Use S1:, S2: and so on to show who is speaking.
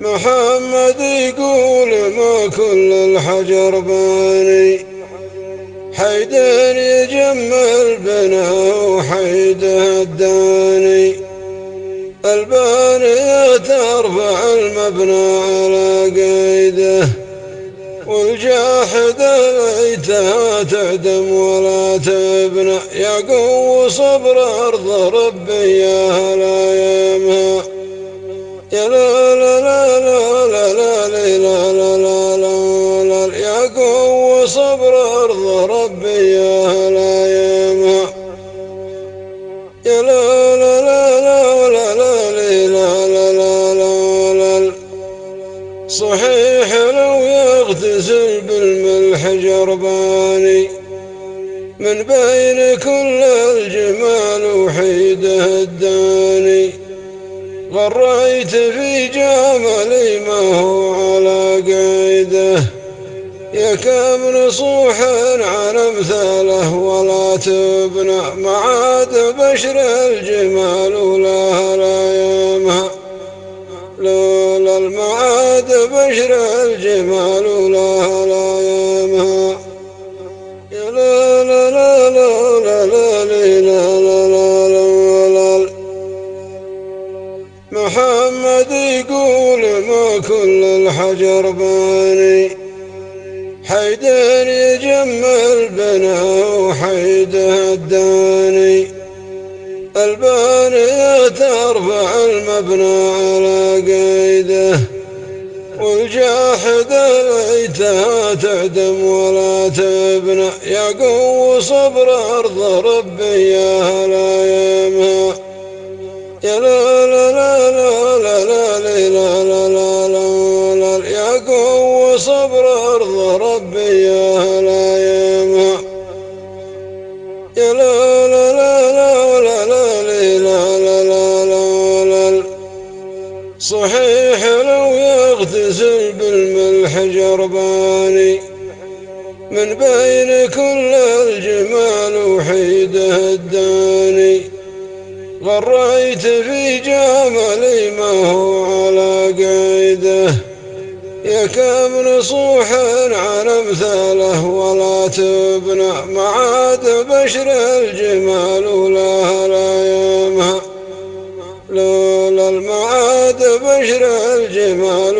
S1: محمد يقول ما كل الحجر باني. حيدر يجمل بنا وحيده الداني. البانية ترفع المبنى على قيده. والجاحد ليتها تعدم ولا تبنى يا قو صبر أرض ربي يا هلا يمها يا لا لا لا لا لا لا لا لا لا لا لا يا قو صبر أرض ربي يا هلا يمها يا لا لا لا لا لا لا لا لا لا لا صحيح يغتسل بالملح جرباني. من بين كل الجمال وحيده الداني غريت في جمالي ما هو على قيده. يا كم نصوح عن أمثاله ولا تبنى. معاد بشر الجمال ولا لولا المعاد بشر الجمال محمد يقول ما كل الحجر باني. حيدر يجمل بنا وحيده الداني. البانية ترفع المبنى على قيده. والجاحد ليتها تعدم ولا تبنى. يا قو صبر أرض ربي يا هلا يمها يا لا لا يا قو صبر أرض ربي يا هلا يمها يا لا لا لا لا لا لا لا لا لا لا لا صحيح لو يغتسل بالملح جرباني من بين كل الجمال وحيده الداني غريت في جمالي ما هو على قيده. يا كم نصوح عن أمثاله ولا تبنى معاد بشر الجمال ولا لا لولا المعاد بشر الجمال